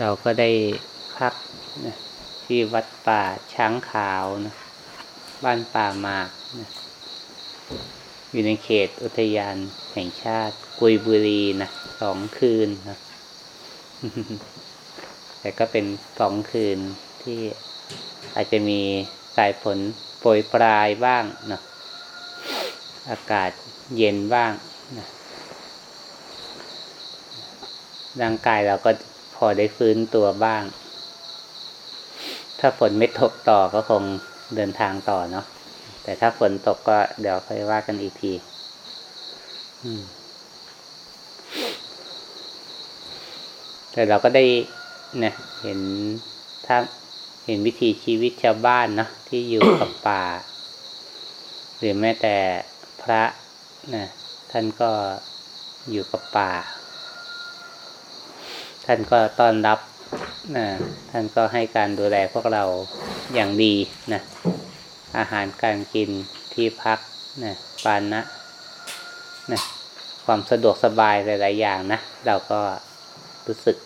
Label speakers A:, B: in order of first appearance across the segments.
A: เราก็ได้พักนะที่วัดป่าช้างขาวนะบ้านป่าหมากนะอยู่ในเขตอุทยานแห่งชาติกุยบุรีนะสองคืนนะแต่ก็เป็นสองคืนที่อาจจะมีสายฝนโปรยปลายบ้างนะ อากาศเย็นบ้างนะร่างกายเราก็พอได้ฟื้นตัวบ้าง ถ้าฝนไม่ตกต่อก็คงเดินทางต่อเนาะ แต่ถ้าฝนตกก็เดี๋ยวค่อยว่ากันอีกทีแต่เราก็ได้เนี่ยเห็นถ้าเห็นวิถีชีวิตชาวบ้านเนาะที่อยู่กับป่า หรือแม้แต่ พระนะท่านก็อยู่กับป่า ท่านก็ต้อนรับนะท่านก็ให้การดูแลพวกเราอย่างดีนะอาหารการกินที่พักนะปานะนะความสะดวกสบายหลาย ๆ อย่างนะ เราก็รู้สึก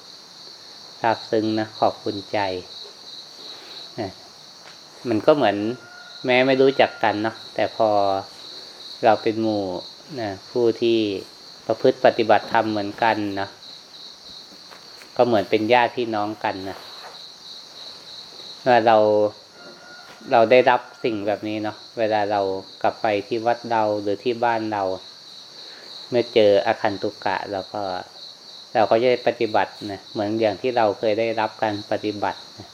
A: ซาบซึ้งนะขอบคุณใจนะมันก็เหมือนแม้ไม่รู้จักกันเนาะแต่พอ เราเป็นหมู่นะผู้ที่ประพฤติปฏิบัติธรรมเหมือนกันนะก็เหมือนเป็นญาติพี่น้องกันนะเมื่อเราเราได้รับสิ่งแบบนี้เนาะเวลาเรากลับไปที่วัดเราหรือที่บ้านเรา เมื่อเจออาคันตุกะเราก็ เราก็จะปฏิบัตินะเหมือนอย่างที่เราเคยได้รับการปฏิบัตินะ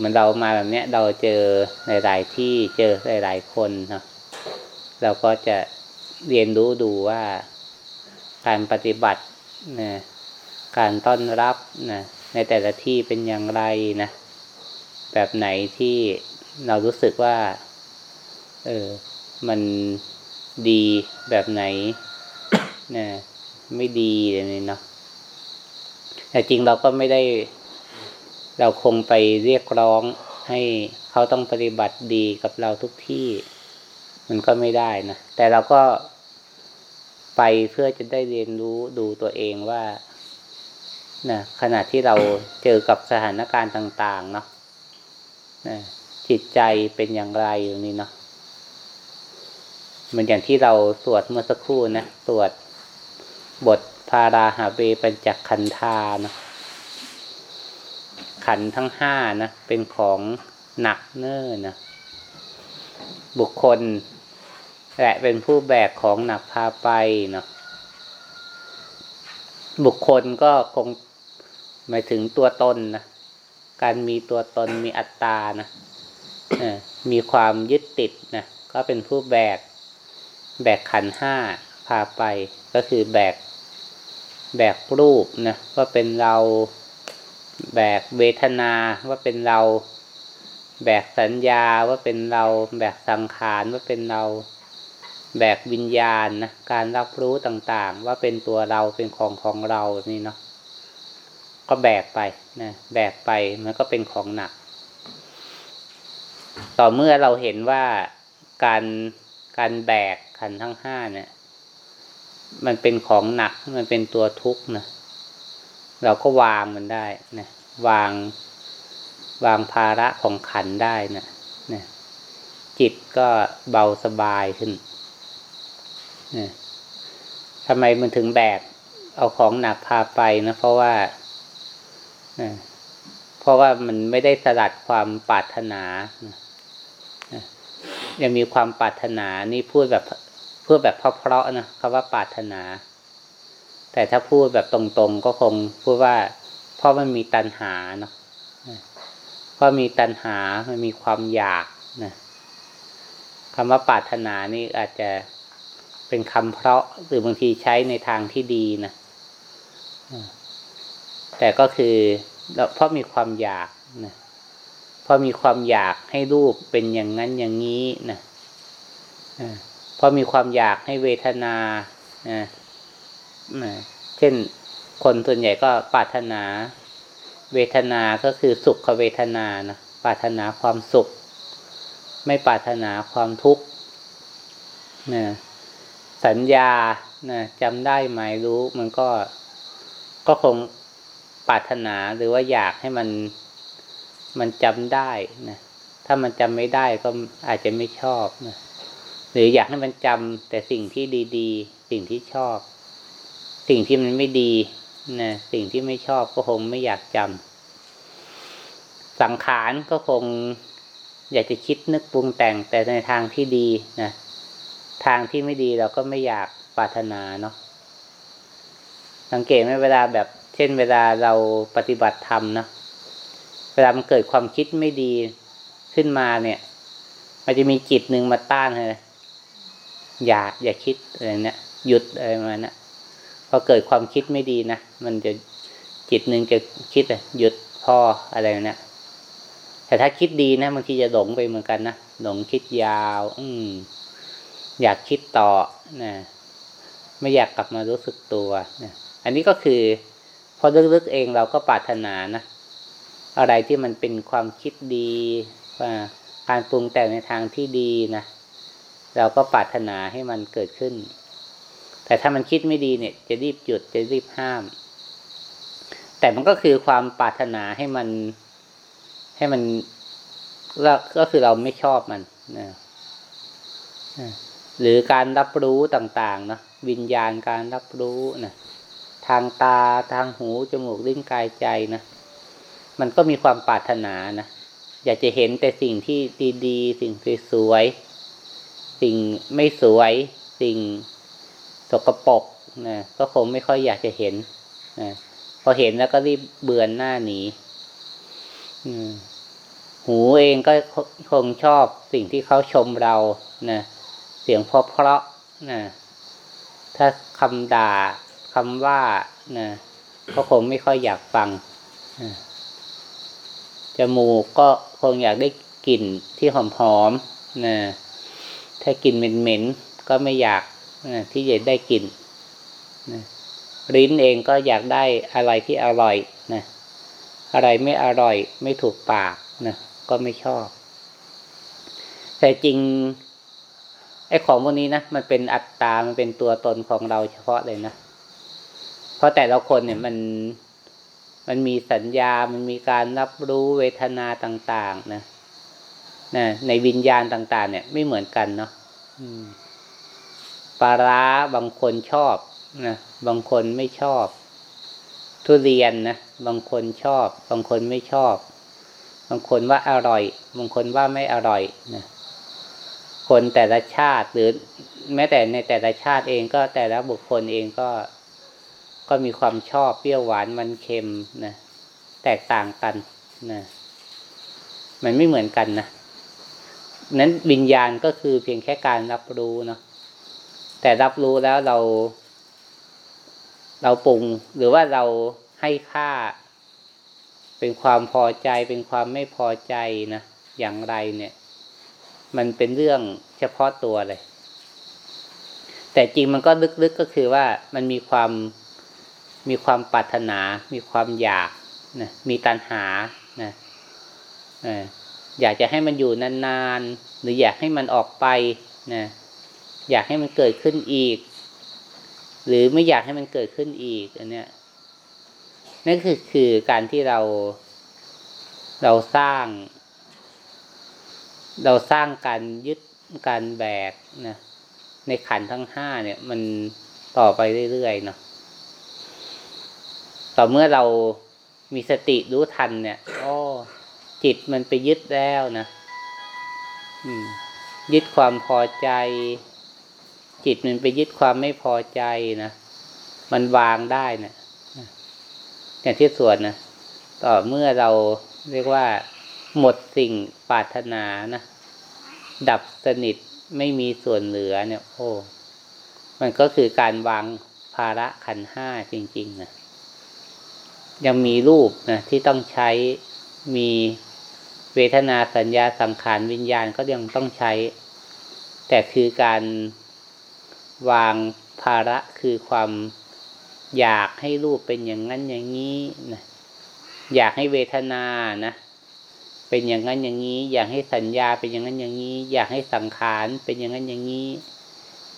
A: เหมือนเรามาแบบเนี้ยเราเจอหลายๆที่เจอหลายๆคนเนาะเราก็จะเรียนรู้ดูว่าการปฏิบัตินะการต้อนรับนะในแต่ละที่เป็นอย่างไรนะแบบไหนที่เรารู้สึกว่า เออมันดีแบบไหนนะไม่ดีอะไรเนาะแต่จริงเราก็ไม่ได้ เราคงไปเรียกร้องให้เขาต้องปฏิบัติดีกับเราทุกที่ มันก็ไม่ได้นะ แต่เราก็ไปเพื่อจะได้เรียนรู้ดูตัวเองว่านะขณะที่เราเจอกับสถานการณ์ต่างๆ เนาะนะจิตใจเป็นอย่างไรอย่างนี้เนาะมือนอย่างที่เราสวดเมื่อสักครู่นะ สวดบทพาราหาเบปัญจขันธาเนาะ ขันทั้งห้านะเป็นของหนักเนิ่นนะบุคคล และเป็นผู้แบกของหนักพาไปเนาะบุคคลก็คงหมายถึงตัวตนนะการมีตัวตนมีอัตตานะมีความยึดติดนะก็เป็นผู้แบก แบกขันห้าพาไป ก็คือแบก แบกรูปนะว่าเป็นเรา แบกเวทนาว่าเป็นเรา แบกสัญญาว่าเป็นเรา แบกสังขารว่าเป็นเรา แบกวิญญาณนะการรับรู้ต่างๆ ว่าเป็นตัวเราเป็นของของเราแบบนี้เนาะก็แบกไปนะแบกไปมันก็เป็นของหนัก ต่อเมื่อเราเห็นว่าการการแบกขันทั้งห้าเนี่ย มันเป็นของหนักมันเป็นตัวทุกข์นะ เราก็วางมันได้นะวางวางภาระของขันได้นะนะจิตก็เบาสบายขึ้นนะทำไมมันถึงแบกเอาของหนักพาไปนะเพราะว่านะเพราะว่ามันไม่ได้สลัดความปรารถนานะยังมีความปรารถนา นี่พูดแบบพูดแบบเพราะๆนะคำว่าปรารถนา แต่ถ้าพูดแบบตรงๆ ก็คงพูดว่า เพราะมันมีตัณหาเนาะเพราะมีตัณหามันมีความอยากนะคำว่าปรารถนานี่อาจจะเป็นคำเพราะหรือบางทีใช้ในทางที่ดีนะแต่ก็คือเพราะมีความอยากนะเพราะมีความอยากให้รูปเป็นอย่างนั้นอย่างนี้นะเพราะมีความอยากให้เวทนานะ เช่นคนส่วนใหญ่ก็ปรารถนา เวทนาก็คือสุขเวทนานะปรารถนาความสุข ไม่ปรารถนาความทุกข์นะสัญญานะจำได้ไหมรู้มันก็ก็คงปรารถนาหรือว่าอยากให้มันมันจำได้นะถ้ามันจำไม่ได้ก็อาจจะไม่ชอบนะหรืออยากให้มันจำแต่สิ่งที่ดี ๆ สิ่งที่ชอบ สิ่งที่มันไม่ดีนะสิ่งที่ไม่ชอบก็คงไม่อยากจำสังขารก็คงอยากจะคิดนึกปรุงแต่งแต่ในทางที่ดีนะทางที่ไม่ดีเราก็ไม่อยากปรารถนาเนาะสังเกตไหมเวลาแบบเช่นเวลาเราปฏิบัติธรรมนะเวลามันเกิดความคิดไม่ดีขึ้นมาเนี่ย มันจะมีจิตหนึ่งมาต้านเลยอย่าอย่าคิดอะไรเนี่ยหยุดอะไรมานะ พอเกิดความคิดไม่ดีนะมันจะจิตหนึ่งจะคิดอะหยุดพออะไรเนี่ยแต่ถ้าคิดดีนะบางทีจะหลงไปเหมือนกันนะหลงคิดยาว อืมอยากคิดต่อนะไม่อยากกลับมารู้สึกตัวนะอันนี้ก็คือ พอลึกๆเองเราก็ปรารถนานะอะไรที่มันเป็นความคิดดีการปรุงแต่งในทางที่ดีนะเราก็ปรารถนาให้มันเกิดขึ้น แต่ถ้ามันคิดไม่ดีเนี่ย จะรีบหยุดจะรีบห้าม แต่มันก็คือความปรารถนาให้มันให้มันก็คือเราไม่ชอบมันนะหรือการรับรู้ต่างๆเนาะวิญญาณการรับรู้นะทางตาทางหู จมูกลิ้นกายใจนะมันก็มีความปรารถนานะอยากจะเห็นแต่สิ่งที่ดีๆ สิ่งสวยๆสิ่งไม่สวย สิ่ง สกปรกนะก็คงไม่ค่อยอยากจะเห็นนะพอเห็นแล้วก็รีบเบือนหน้าหนีหูเองก็คงชอบสิ่งที่เขาชมเรานะเสียงเพราะเพราะนะถ้าคำด่าคำว่านะก็คงไม่ค่อยอยากฟังนะจมูกก็คงอยากได้กลิ่นที่หอมๆนะถ้ากลิ่นเหม็นๆก็ไม่อยาก ที่จะได้กลิ่นนะลิ้นเองก็อยากได้อะไรที่อร่อยนะอะไรไม่อร่อยไม่ถูกปากนะก็ไม่ชอบ แต่จริงไอ้ของพวกนี้นะมันเป็นอัตตา มันเป็นตัวตนของเราเฉพาะเลยนะ เพราะแต่ละคนเนี่ยมันมันมีสัญญา มันมีการรับรู้เวทนาต่าง ๆ นะนะในวิญญาณต่าง ๆ เนี่ยไม่เหมือนกันเนาะ ปลาร้าบางคนชอบนะบางคนไม่ชอบ ทุเรียนนะบางคนชอบ บางคนไม่ชอบ บางคนว่าอร่อย บางคนว่าไม่อร่อยนะคนแต่ละชาติหรือแม้แต่ในแต่ละชาติเองก็แต่ละบุคคลเองก็ ก็มีความชอบเปรี้ยวหวานมันเค็มนะแตกต่างกันนะมันไม่เหมือนกันนะนั้นวิญญาณก็คือเพียงแค่การรับรู้เนาะ แต่รับรู้แล้วเรา เราปรุง หรือว่าเราให้ค่า เป็นความพอใจ เป็นความไม่พอใจนะอย่างไรเนี่ย มันเป็นเรื่องเฉพาะตัวเลย แต่จริงมันก็ลึกๆก็คือว่ามันมีความมีความปรารถนา มีความอยากนะมีตัณหานะอยากจะให้มันอยู่นานๆ หรืออยากให้มันออกไปนะ อยากให้มันเกิดขึ้นอีก หรือไม่อยากให้มันเกิดขึ้นอีกอันเนี้ยนั่นคือคือการที่เรา เราสร้าง เราสร้างการยึดการแบกนะในขันทั้งห้าเนี่ย มันต่อไปเรื่อยๆเนาะต่อเมื่อเรามีสติรู้ทันเนี่ยอ้จิตมันไปยึดแล้วนะยึดความพอใจ จิตมันไปยึดความไม่พอใจนะมันวางได้นะอย่างที่สวนนะต่อเมื่อเราเรียกว่า หมดสิ่งปรารถนานะดับสนิทไม่มีส่วนเหลือเนี่ย โอ้มันก็คือการวางภาระขันห้าจริงๆนะยังมีรูปนะที่ต้องใช้มีเวทนาสัญญาสังขารวิญญาณก็ยังต้องใช้ แต่คือการ วางภาระคือความอยากให้รูปเป็นอย่างนั้นอย่างนี้นะอยากให้เวทนานะเป็นอย่างนั้นอย่างนี้ อยากให้สัญญาเป็นอย่างนั้นอย่างนี้ อยากให้สังขารเป็นอย่างนั้นอย่างนี้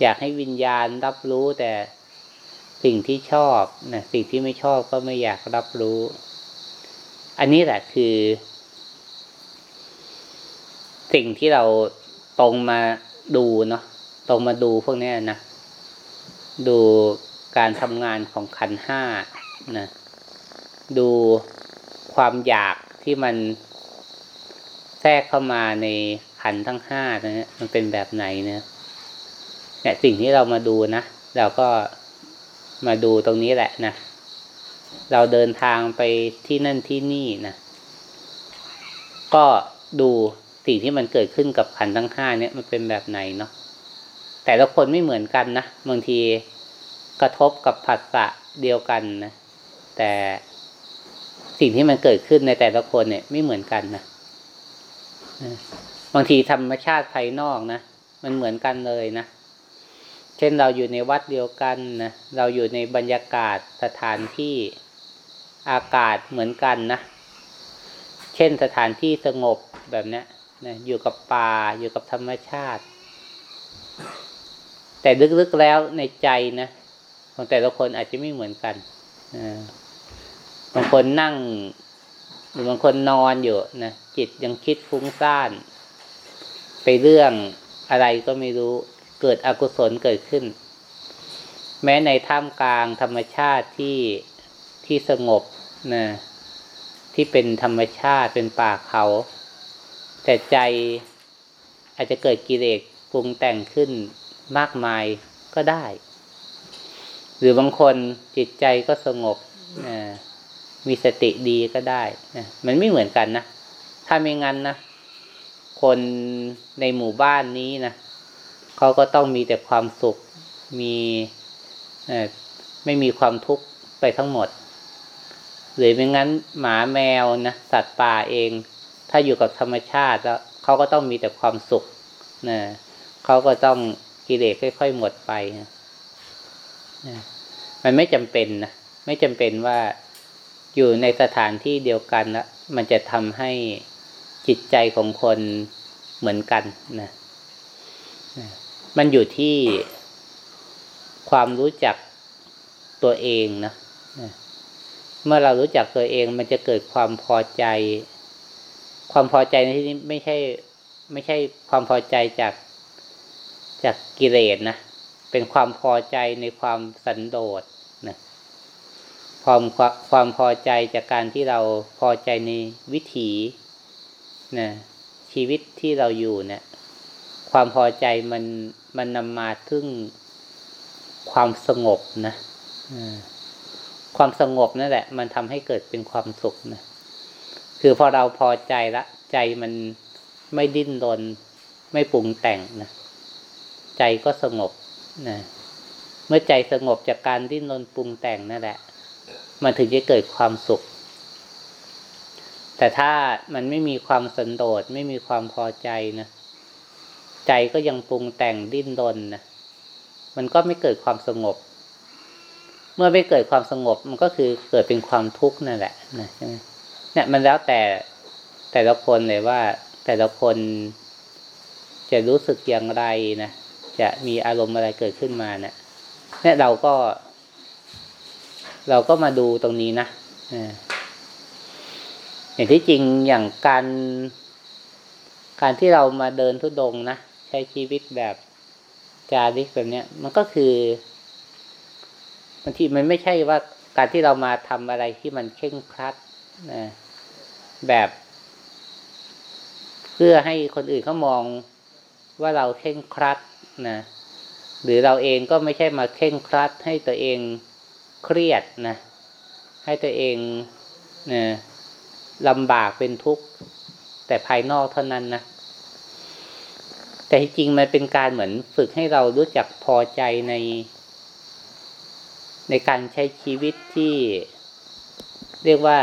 A: อยากให้วิญญาณรับรู้แต่สิ่งที่ชอบนะสิ่งที่ไม่ชอบก็ไม่อยากรับรู้ อันนี้แหละคือ สิ่งที่เราตรงมาดูเนาะตรงมาดูพวกนี้นะ ดูการทำงานของขันห้านะดูความอยากที่มันแทรกเข้ามาในขันทั้งห้านะ มันเป็นแบบไหนเนะเนี่ยสิ่งที่เรามาดูนะเราก็มาดูตรงนี้แหละนะเราเดินทางไปที่นั่นที่นี่นะก็ดูสิ่งที่มันเกิดขึ้นกับขันทั้งห้าเนี่ยมันเป็นแบบไหนเนาะ แต่ละคนไม่เหมือนกันนะบางทีกระทบกับผัสสะเดียวกันนะแต่สิ่งที่มันเกิดขึ้นในแต่ละคนเนี่ยไม่เหมือนกันนะบางทีธรรมชาติภายนอกนะมันเหมือนกันเลยนะเช่นเราอยู่ในวัดเดียวกันนะเราอยู่ในบรรยากาศสถานที่อากาศเหมือนกันนะเช่นสถานที่สงบแบบนี้นะอยู่กับป่าอยู่กับธรรมชาติ แต่ลึกๆแล้วในใจนะของแต่ละคนอาจจะไม่เหมือนกันบางคนนั่ง หรือบางคนนอนอยู่นะจิตยังคิดฟุ้งซ่าน ไปเรื่องอะไรก็ไม่รู้เกิดอกุศลเกิดขึ้น แม้ในท่ามกลางธรรมชาติที่ที่สงบนะที่เป็นธรรมชาติเป็นป่าเขา แต่ใจอาจจะเกิดกิเลสปรุงแต่งขึ้น มากมายก็ได้ หรือบางคนจิตใจก็สงบนะมีสติดีก็ได้นะมันไม่เหมือนกันนะถ้าไม่งั้นนะคนในหมู่บ้านนี้นะเขาก็ต้องมีแต่ความสุขมีไม่มีความทุกข์ไปทั้งหมด หรือไม่งั้นหมาแมวนะสัตว์ป่าเอง ถ้าอยู่กับธรรมชาติแล้วเขาก็ต้องมีแต่ความสุขนะเขาก็ต้อง กิเลสค่อย ๆ หมดไปนะมันไม่จำเป็นนะไม่จำเป็นว่าอยู่ในสถานที่เดียวกันแล้วมันจะทำให้จิตใจของคนเหมือนกันนะมันอยู่ที่ความรู้จักตัวเองนะเมื่อเรารู้จักตัวเองมันจะเกิดความพอใจ ความพอใจในที่นี้ไม่ใช่ ไม่ใช่ความพอใจจาก จากกิเลสนะเป็นความพอใจในความสันโดษนะความความพอใจจากการที่เราพอใจในวิถีนะชีวิตที่เราอยู่เนะี่ย ความพอใจมันมันนำมาถึงความสงบนะความสงบนั่นแหละ มันทำให้เกิดเป็นความสุขนะคือพอเราพอใจละ ใจมันไม่ดิ้นรนไม่ปรุงแต่งนะ ใจก็สงบนะเมื่อใจสงบจากการดิ้นรนปรุงแต่งนั่นแหละ มันถึงจะเกิดความสุข แต่ถ้ามันไม่มีความสันโดษไม่มีความพอใจนะใจก็ยังปรุงแต่งดิ้นรนนะมันก็ไม่เกิดความสงบ เมื่อไม่เกิดความสงบ มันก็คือเกิดเป็นความทุกข์นั่นแหละนะใช่ไหมเนี่ยมันแล้วแต่แต่ละคนเลยว่า แต่ละคนจะรู้สึกอย่างไรนะ จะมีอารมณ์อะไรเกิดขึ้นมาเนะี่ยเนี่ยเราก็ เราก็มาดูตรงนี้นะอย่างที่จริงอย่างการ การที่เรามาเดินทุดงนะใช้ชีวิตแบบจาริกแบบเนี้ย มันก็คือบางทีมันไม่ใช่ว่าการที่เรามาทำอะไรที่มันเข่งครัดนะแบบ เพื่อให้คนอื่นเขามองว่าเราเข่งครัด นะหรือเราเองก็ไม่ใช่มาเข่งครัดให้ตัวเองเครียดนะให้ตัวเองนะลำบากเป็นทุกข์แต่ภายนอกเท่านั้นนะแต่จริงมันเป็นการเหมือนฝึกให้เรารู้จักพอใจใน ในการใช้ชีวิตที่เรียกว่า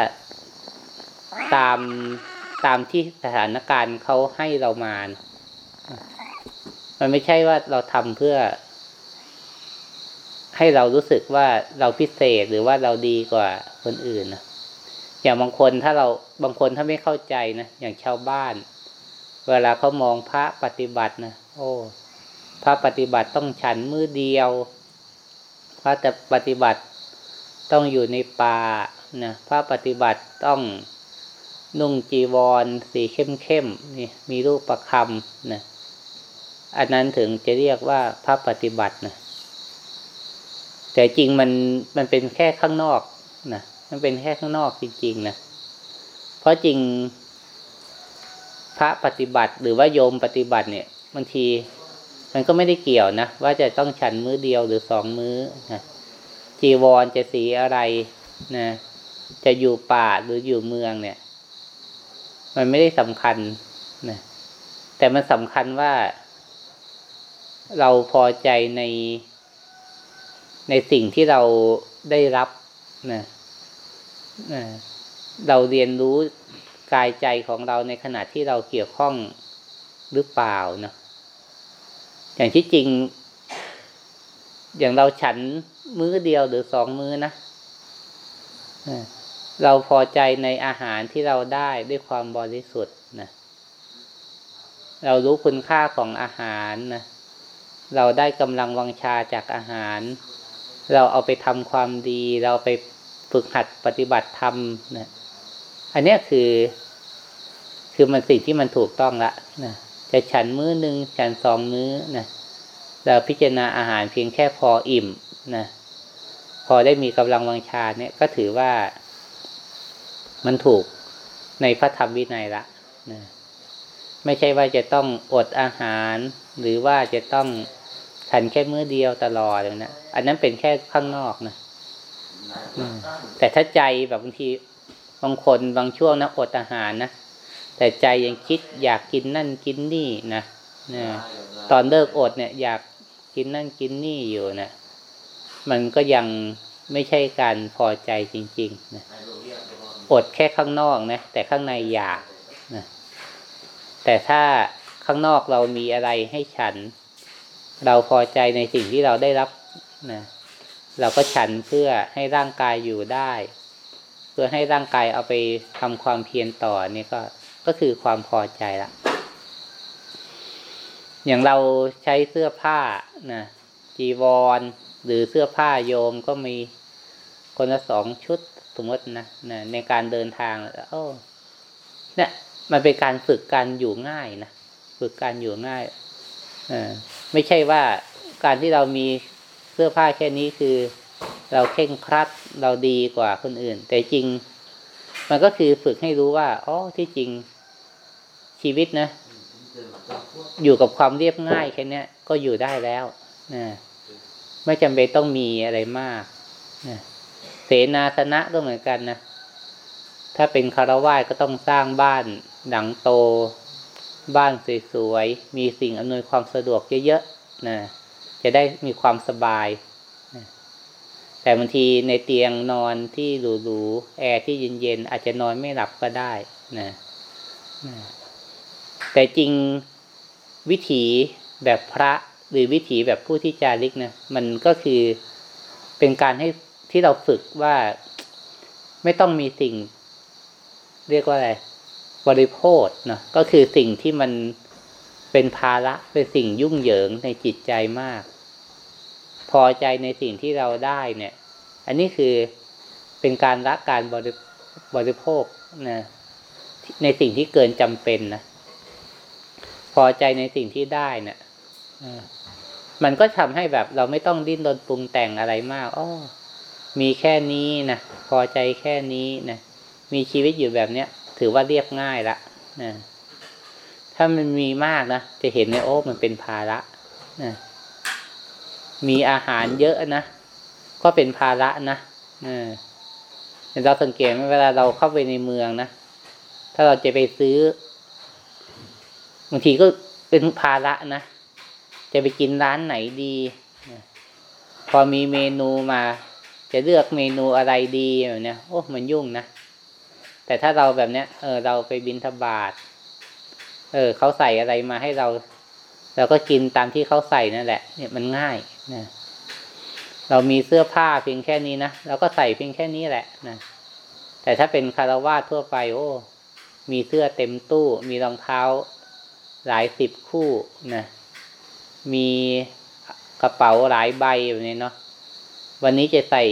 A: ตามตามที่สถานการณ์เขาให้เรามา มันไม่ใช่ว่าเราทำเพื่อ ให้เรารู้สึกว่าเราพิเศษหรือว่าเราดีกว่าคนอื่นนะอย่างบางคนถ้าเราบางคนถ้าไม่เข้าใจนะอย่างชาวบ้าน เวลาเขามองพระปฏิบัตินะโอ้พระปฏิบัติต้องฉันมือเดียว พระแต่ปฏิบัติต้องอยู่ในป่านะพระปฏิบัติต้องนุ่งจีวร สีเข้มๆนี่มีรูปประคำนะ อันนั้นถึงจะเรียกว่าพระปฏิบัตินะแต่จริงมันมันเป็นแค่ข้างนอกนะมันเป็นแค่ข้างนอกจริง ๆนะเพราะจริง พระปฏิบัติหรือว่าโยมปฏิบัติเนี่ยบางทีมันก็ไม่ได้เกี่ยวนะว่าจะต้องฉันมื้อเดียวหรือสองมื้อนะจีวรจะสีอะไรนะจะอยู่ป่าหรืออยู่เมืองเนี่ย มันไม่ได้สำคัญนะแต่มันสำคัญว่า เราพอใจใน ในสิ่งที่เราได้รับนะนะเราเรียนรู้กายใจของเราในขณะที่เราเกี่ยวข้องหรือเปล่าเนาะอย่างที่จริง อย่างเราฉันมื้อเดียวหรือสองมื้อนะเราพอใจในอาหารที่เราได้ด้วยความบริสุทธิ์นะเรารู้คุณค่าของอาหารนะ เราได้กำลังวังชาจากอาหาร เราเอาไปทำความดี เราไปฝึกหัดปฏิบัติธรรมนะอันนี้คือ คือมันสิ่งที่มันถูกต้องละนะจะฉันมื้อหนึ่งฉันสองมื้อนะเราพิจารณาอาหารเพียงแค่พออิ่มนะพอได้มีกำลังวังชาเนี่ยก็ถือว่า มันถูกในพระธรรมวินัยละนะไม่ใช่ว่าจะต้องอดอาหารหรือว่าจะต้อง ฉันแค่มื้อเดียวตลอดเลยนะอันนั้นเป็นแค่ข้างนอกนะแต่ถ้าใจแบบบางทีบางคนบางช่วงนะอดอาหารนะแต่ใจยังคิดอยากกินนั่นกินนี่นะนะตอนเลิกอดเนี่ย อยากกินนั่นกินนี่อยู่นะมันก็ยังไม่ใช่การพอใจจริงๆนะอดแค่ข้างนอกนะแต่ข้างในอยากนะแต่ถ้าข้างนอกเรามีอะไรให้ฉัน เราพอใจในสิ่งที่เราได้รับนะเราก็ฉันเพื่อให้ร่างกายอยู่ได้ เพื่อให้ร่างกายเอาไปทำความเพียรต่อนี่ก็ก็คือความพอใจละอย่างเราใช้เสื้อผ้านะจีวร หรือเสื้อผ้าโยมก็มีคนละสองชุดสมมตินะนะในการเดินทางโอ้เนี่ยมันเป็นการฝึกการอยู่ง่ายนะฝึกการอยู่ง่ายอ ไม่ใช่ว่าการที่เรามีเสื้อผ้าแค่นี้คือ เราเข่งครัดเราดีกว่าคนอื่น แต่จริง มันก็คือฝึกให้รู้ว่าอ๋อที่จริงชีวิตนะ อยู่กับความเรียบง่ายแค่นี้ก็อยู่ได้แล้วนะไม่จำเป็นต้องมีอะไรมากนะเสนาสนะก็เหมือนกันนะถ้าเป็นคารวะก็ต้องสร้างบ้านหลังโต บ้านสวยๆ มีสิ่งอำนวยความสะดวกเยอะๆนะจะได้มีความสบายนะแต่บางทีในเตียงนอนที่หรูๆ แอร์ที่เย็นๆ อาจจะนอนไม่หลับก็ได้นะนะแต่จริงวิถีแบบพระหรือวิถีแบบผู้ที่จาริกนะมันก็คือเป็นการให้ที่เราฝึกว่าไม่ต้องมีสิ่ง เรียกว่าอะไร บริโภคนะก็คือสิ่งที่มันเป็นภาระเป็นสิ่งยุ่งเหยิงในจิตใจมาก พอใจในสิ่งที่เราได้เนี่ย อันนี้คือเป็นการละการบริบริโภคนะในสิ่งที่เกินจำเป็นนะพอใจในสิ่งที่ได้เนะี่ยมันก็ทำให้แบบเราไม่ต้องดิ้นรนปรุงแต่งอะไรมากอ๋อมีแค่นี้นะพอใจแค่นี้นะมีชีวิตอยู่แบบเนี้ย ถือว่าเรียบง่ายละนะถ้ามันมีมากนะจะเห็นในโอ้มันเป็นภาระนะมีอาหารเยอะนะก็เป็นภาระนะเราสังเกตเวลาเราเข้าไปในเมืองนะถ้าเราจะไปซื้อบางทีก็เป็นภาระนะจะไปกินร้านไหนดีพอมีเมนูมา จะเลือกเมนูอะไรดีเนี้ยโอ้มันยุ่งนะ แต่ถ้าเราแบบเนี้ย เออ เราไปบินทบาทเออเขาใส่อะไรมาให้เรา เราก็กินตามที่เขาใส่นั่นแหละ เนี่ยมันง่ายนะเรามีเสื้อผ้าเพียงแค่นี้นะเราก็ใส่เพียงแค่นี้แหละนะแต่ถ้าเป็นคารวาสทั่วไป โอ้ มีเสื้อเต็มตู้ มีรองเท้า หลายสิบคู่นะมีกระเป๋าหลายใบแบบนี้เนาะวันนี้จะใส่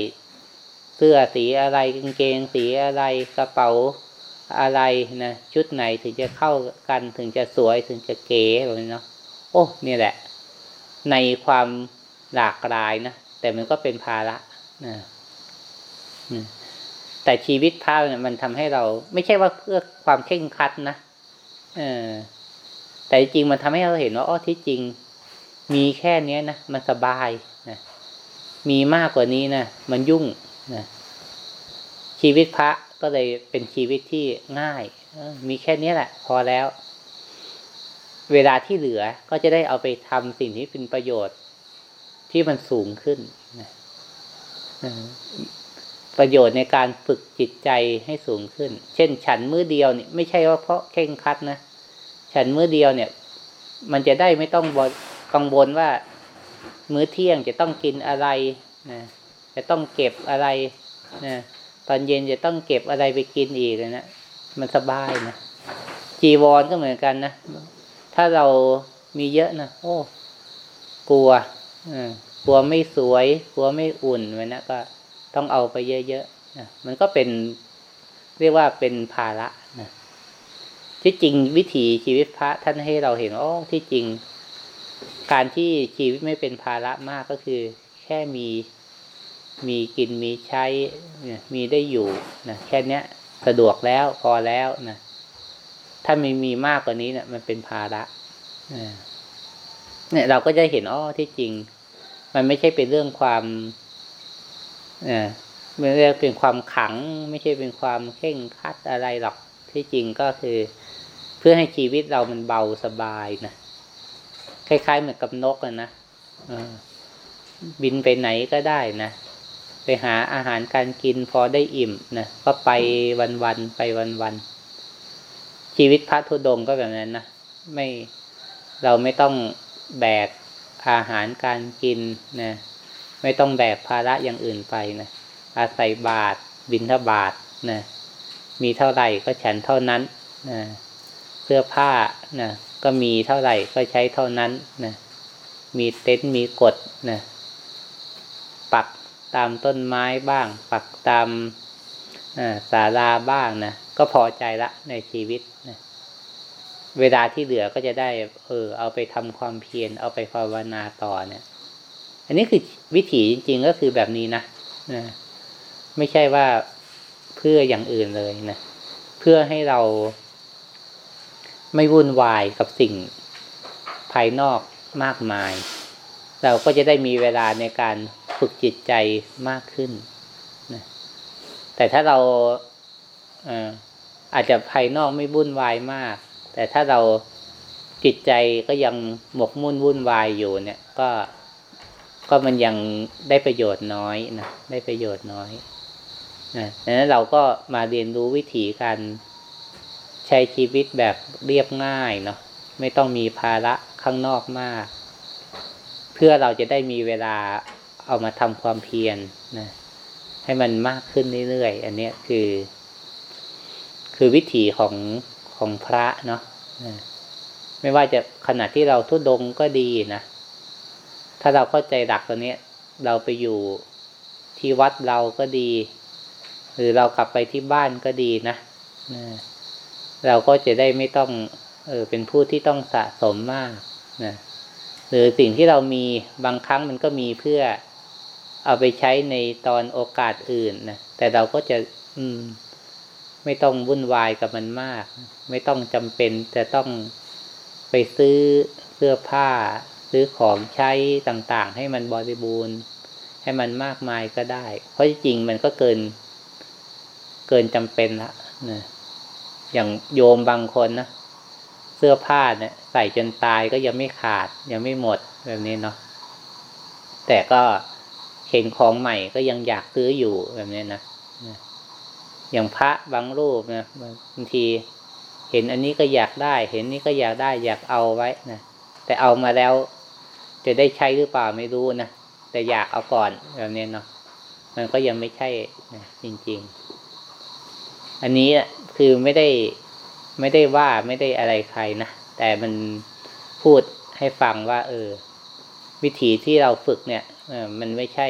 A: เสื้อสีอะไรกางเกงสีอะไรกระเป๋าอะไรนะชุดไหนถึงจะเข้ากันถึงจะสวยถึงจะเก๋แบบนี้เนาะโอ้นี่แหละ ในความหลากหลายนะแต่มันก็เป็นภาระนะแต่ชีวิตพระเนี่ยมันทำให้เรา ไม่ใช่ว่าเพื่อความเข่งคัดนะเออแต่จริงมันทำให้เราเห็นว่าอ๋อที่จริง มีแค่เนี้ยนะมันสบายนะมีมากกว่านี้นะมันยุ่ง นะชีวิตพระก็เลยเป็นชีวิตที่ง่ายมีแค่นี้แหละ พอแล้ว เวลาที่เหลือก็จะได้เอาไปทำสิ่งที่เป็นประโยชน์ ที่มันสูงขึ้นนะประโยชน์ในการฝึกจิตใจให้สูงขึ้น เช่น ฉันมือเดียวเนี่ยไม่ใช่ว่าเพราะเข่งคัดนะ ฉันมือเดียวเนี่ย มันจะได้ไม่ต้องกังวลว่า มื้อเที่ยงจะต้องกินอะไรนะ จะต้องเก็บอะไรนะตอนเย็นจะต้องเก็บอะไรไปกินอีกนะมันสบายนะจีวรก็เหมือนกันนะถ้าเรามีเยอะนะโอ้ กลัวกลัวไม่สวย กลัวไม่อุ่นไว้นะก็ต้องเอาไปเยอะๆนะมันก็เป็นเรียกว่าเป็นภาระนะที่จริงวิถีชีวิตพระท่านให้เราเห็นอ๋อที่จริง การที่ชีวิตไม่เป็นภาระมากก็คือ แค่มี มีกินมีใช้มีได้อยู่นะแค่นี้สะดวกแล้วพอแล้วนะถ้าไม่มีมากกว่านี้เนะี่ยมันเป็นภาระเนี่ย เราก็จะเห็นอ๋อที่จริง มันไม่ใช่เป็นเรื่องความเออไม่เรียกเป็นความขัง ไม่ใช่เป็นความเข่งคัดอะไรหรอกที่จริงก็คือ เพื่อให้ชีวิตเรามันเบาสบายนะคล้ายๆเหมือนกับนกอะนะบินไปไหนก็ได้นะ ไปหาอาหารการกินพอได้อิ่มนะก็ไปวันๆไปวันๆชีวิตพระธุดงก็แบบนั้นนะไม่เราไม่ต้องแบกอาหารการกินนะไม่ต้องแบกภาระอย่างอื่นไปนะอาศัยบาทบินทบาทนะมีเท่าไหร่ก็ฉันเท่านั้นนะเสื้อผ้านะก็มีเท่าไหร่ก็ใช้เท่านั้นนะมีเต็นท์มีกฎนะ ตามต้นไม้บ้าง ปักตามศาลาบ้างนะก็พอใจละในชีวิตนะเวลาที่เหลือก็จะได้เออเอาไปทำความเพียรเอาไปภาวนาต่อเนี่ย อันนี้คือวิถีจริงๆก็คือแบบนี้นะนะไม่ใช่ว่าเพื่ออย่างอื่นเลยนะเพื่อให้เราไม่วุ่นวายกับสิ่งภายนอกมากมาย เราก็จะได้มีเวลาในการ ฝึกจิตใจมากขึ้นนะแต่ถ้าเราอาจจะภายนอกไม่วุ่นวายมาก แต่ถ้าเราจิตใจก็ยังหมกมุ่นวุ่นวายอยู่เนี่ย ก็ก็มันยังได้ประโยชน์น้อยนะได้ประโยชน์น้อยนะดังนั้นเราก็มาเรียนรู้วิธีการใช้ชีวิตแบบเรียบง่ายเนาะไม่ต้องมีภาระข้างนอกมาก เพื่อเราจะได้มีเวลา เอามาทำความเพียรนะ ให้มันมากขึ้นเรื่อยๆ อันนี้คือ คือวิถีของของพระเนาะไม่ว่าจะขณะที่เราทุดงก็ดีนะ ถ้าเราเข้าใจหลักตัวนี้เราไปอยู่ที่วัดเราก็ดี หรือเรากลับไปที่บ้านก็ดีนะเราก็จะได้ไม่ต้องเออเป็นผู้ที่ต้องสะสมมากนะหรือสิ่งที่เรามีบางครั้งมันก็มีเพื่อ เอาไปใช้ในตอนโอกาสอื่นนะแต่เราก็จะ อืม ไม่ต้องวุ่นวายกับมันมาก ไม่ต้องจำเป็นจะต้องไปซื้อเสื้อผ้า ซื้อของใช้ต่างๆ ให้มันบริบูรณ์ ให้มันมากมายก็ได้ เพราะจริงมันก็เกิน เกินจำเป็นละนะอย่างโยมบางคนนะเสื้อผ้าเนี่ย ใส่จนตายก็ยังไม่ขาด ยังไม่หมดแบบนี้เนาะแต่ก็ เห็นของใหม่ก็ยังอยากซื้ออยู่แบบนี้นะอย่างพระบางรูปนะบางทีเห็นอันนี้ก็อยากได้ เห็นนี้ก็อยากได้อยากเอาไว้นะแต่เอามาแล้ว จะได้ใช้หรือเปล่าไม่รู้นะแต่อยากเอาก่อนแบบนี้เนาะมันก็ยังไม่ใช่นะจริง ๆ อันนี้คือไม่ได้ไม่ได้ว่าไม่ได้อะไรใครนะแต่มันพูดให้ฟังว่า เออ วิธีที่เราฝึกเนี่ย มันไม่ใช่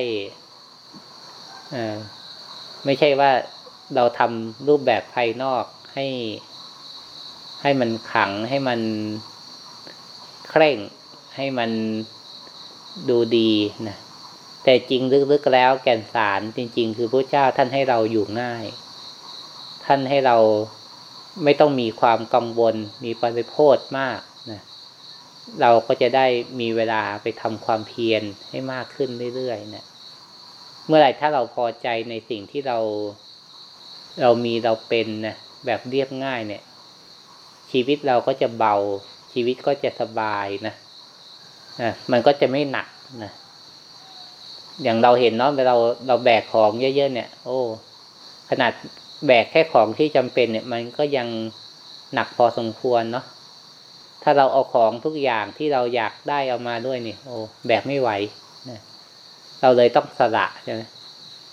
A: ไม่ใช่ว่าเราทำรูปแบบภายนอกให้ ให้มันขังให้มันเคร่ง ให้มันดูดีนะแต่จริงลึกๆแล้วแก่นสารจริง ๆ คือพระเจ้าท่านให้เราอยู่ง่าย ท่านให้เราไม่ต้องมีความกังวลมีปริโภทมาก เราก็จะได้มีเวลาไปทำความเพียรให้มากขึ้นเรื่อยๆนะเมื่อไหร่ถ้าเราพอใจในสิ่งที่เราเรามีเราเป็นนะแบบเรียบง่ายเนี่ย ชีวิตเราก็จะเบา ชีวิตก็จะสบายนะนะมันก็จะไม่หนักนะอย่างเราเห็นเนาะเวลาเราเราแบกของเยอะๆเนี่ย โอ้ ขนาดแบกแค่ของที่จำเป็นเนี่ย มันก็ยังหนักพอสมควรเนาะ ถ้าเราเอาของทุกอย่างที่เราอยากได้เอามาด้วยนี่ โอ้แบกไม่ไหวนะเราเลยต้องสละใช่ไหม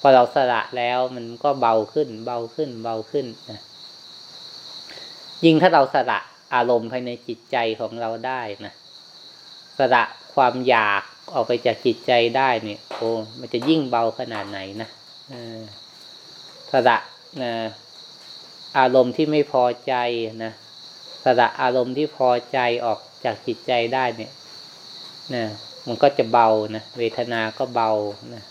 A: พอเราสละแล้วมันก็เบาขึ้น เบาขึ้น เบาขึ้นนะยิ่งถ้าเราสละอารมณ์ภายในจิตใจของเราได้นะสละความอยากออกไปจากจิตใจได้เนี่ยโอ้มันจะยิ่งเบาขนาดไหนนะสละนะอารมณ์ที่ไม่พอใจนะ สละอารมณ์ที่พอใจออกจากจิตใจได้เนี่ยนะมันก็จะเบานะเวทนาก็เบานะ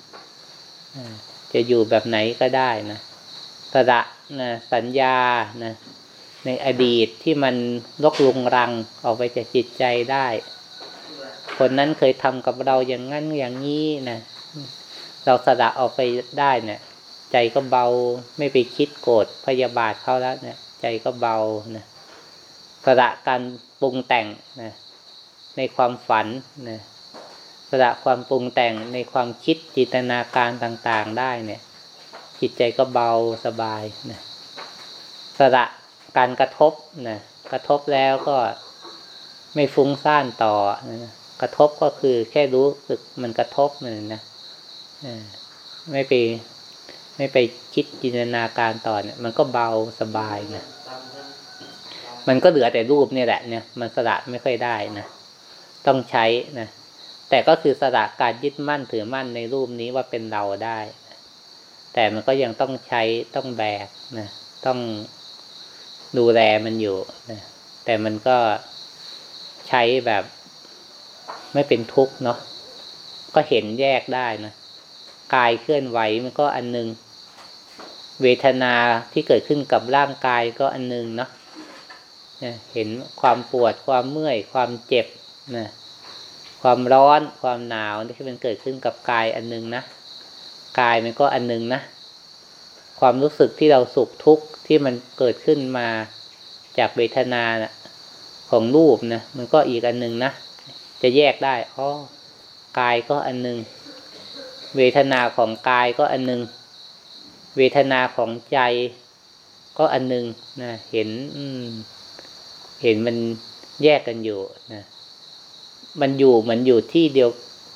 A: จะอยู่แบบไหนก็ได้นะสละนะสัญญานะในอดีตที่มันลกลุงรังออกไปจากจิตใจได้ คนนั้นเคยทำกับเราอย่างนั้นอย่างนี้นะเราสละออกไปได้เนะี่ย ใจก็เบาไม่ไปคิดโกรธพยาบาทเขาแล้วเนี่ย ใจก็เบานะ สละการปรุงแต่งนะในความฝันนะสละความปรุงแต่งในความคิดจิตนาการต่างๆได้เนี่ย จิตใจก็เบาสบายนะสละการกระทบนะกระทบแล้วก็ไม่ฟุ้งซ่านต่อนะกระทบก็คือแค่รู้สึกมันกระทบมันนะไม่ไปไม่ไปคิดจินตนาการต่อเนี่ย มันก็เบาสบายนะ มันก็เหลือแต่รูปเนี่ยแหละเนี่ยมันสละไม่ค่อยได้นะต้องใช้นะแต่ก็คือสละการยึดมั่นถือมั่นในรูปนี้ว่าเป็นเราได้ แต่มันก็ยังต้องใช้ต้องแบกนะต้องดูแลมันอยู่นะแต่มันก็ใช้แบบไม่เป็นทุกข์เนาะก็เห็นแยกได้นะกายเคลื่อนไหวมันก็อันนึง เวทนาที่เกิดขึ้นกับร่างกายก็อันนึงเนาะ เห็นความปวดความเมื่อย ความเจ็บนะความร้อนความหนาวที่มันเกิดขึ้นกับกายอันนึงนะกายมันก็อันนึงนะความรู้สึกที่เราสุขทุกข์ที่มันเกิดขึ้นมาจากเวทนานะของรูปนะมันก็อีกอันนึงนะจะแยกได้อ๋อกายก็อันนึง เวทนาของกายก็อันนึง เวทนาของใจก็อันนึงนะเห็น อืม เห็นมันแยกกันอยู่นะมันอยู่มันอยู่ที่เดียว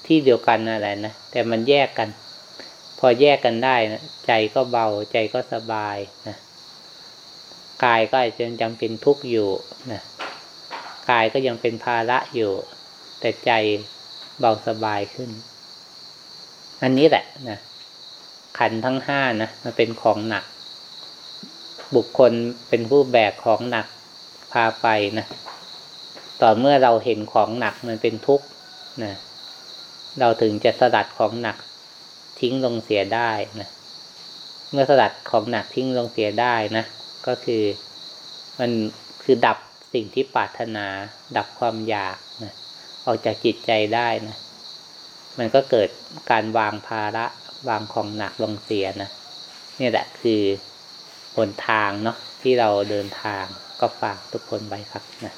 A: ที่เดียวกันอะไรนะแต่มันแยกกัน พอแยกกันได้นะใจก็เบาใจก็สบายนะกายก็อาจจะยังเป็นทุกข์อยู่นะกายก็ยังเป็นภาระอยู่ แต่ใจเบาสบายขึ้น อันนี้แหละนะขันทั้งห้านะมันเป็นของหนัก บุคคลเป็นผู้แบกของหนักาไปนะต่อเมื่อเราเห็นของหนักมันเป็นทุกข์นะเราถึงจะสลัดของหนักทิ้งลงเสียได้นะเมื่อสลัดของหนักทิ้งลงเสียได้นะก็คือมันคือดับสิ่งที่ปรารถนา ดับความอยากนะออกจากจิตใจได้นะมันก็เกิดการวางภาระวางของหนักลงเสียนะนี่แหละคือหนทางเนาะที่เราเดินทาง ก็ฝากทุกคนไว้ครับนะ